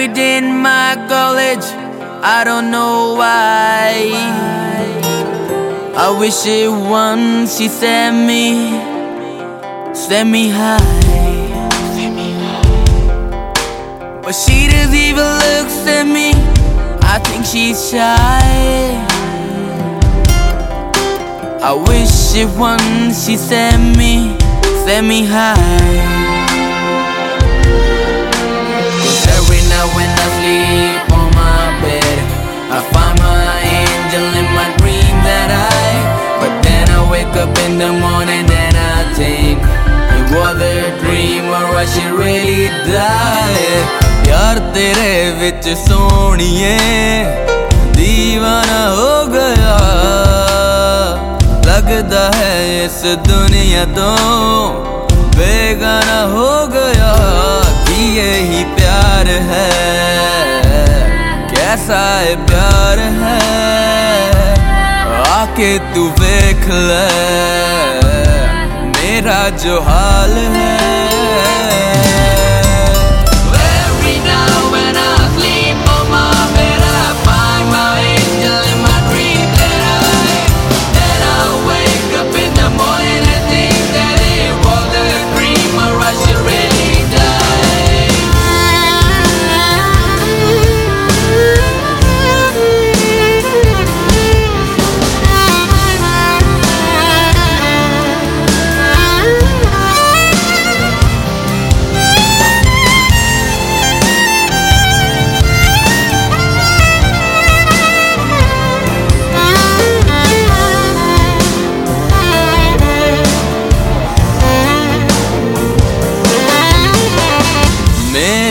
every day in my college. I don't know why. I wish it once she sent me, sent me high. But she doesn't even looks at me. I think she's shy. I wish it once she sent me, sent me high. यार तेरे विच सोनिए दीवाना हो गया। लगता है इस दुनिया तो बेगाना हो गया। कि यही प्यार है, कैसा है प्यार है? आके तू देख ले, मेरा जो हाल है।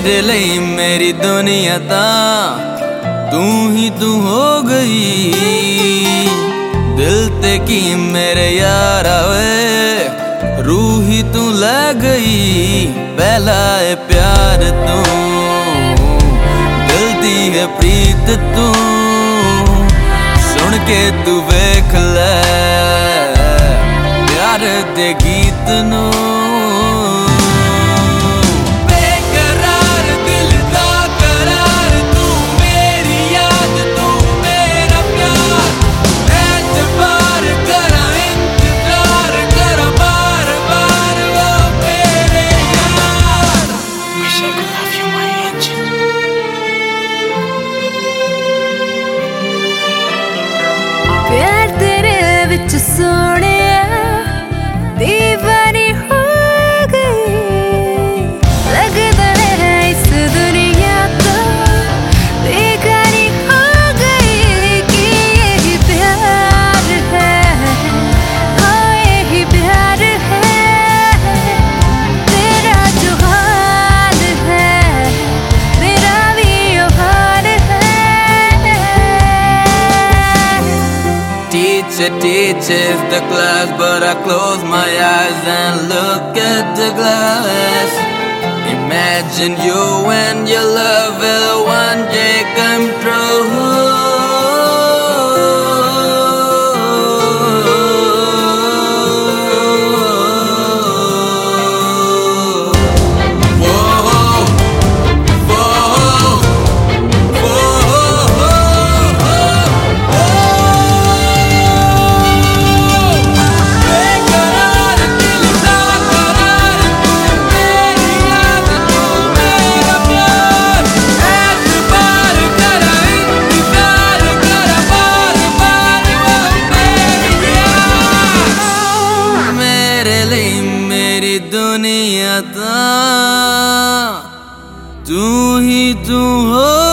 ਤੇਰੇ ਲਈ ਮੇਰੀ ਦੁਨੀਆ ਤਾਂ ਤੂੰ ਹੀ ਤੂੰ ਹੋ ਗਈ। ਦਿਲ ਤੇ ਕੀ ਮੇਰੇ ਯਾਰ ਆਵੇ, ਰੂਹ ਹੀ ਤੂੰ ਲੈ ਗਈ। ਪਹਿਲਾ ਏ ਪਿਆਰ ਤੂੰ, ਦਿਲ ਦੀ ਹੈ ਪ੍ਰੀਤ ਤੂੰ। ਸੁਣ ਕੇ ਤੂੰ ਵੇਖ ਲੈ, ਪਿਆਰ ਦੇ ਗੀਤ ਨੂੰ। それ Teacher teaches the class, but I close my eyes and look at the glass. Imagine you and your love will one day come true. दुनिया तू ही तू हो।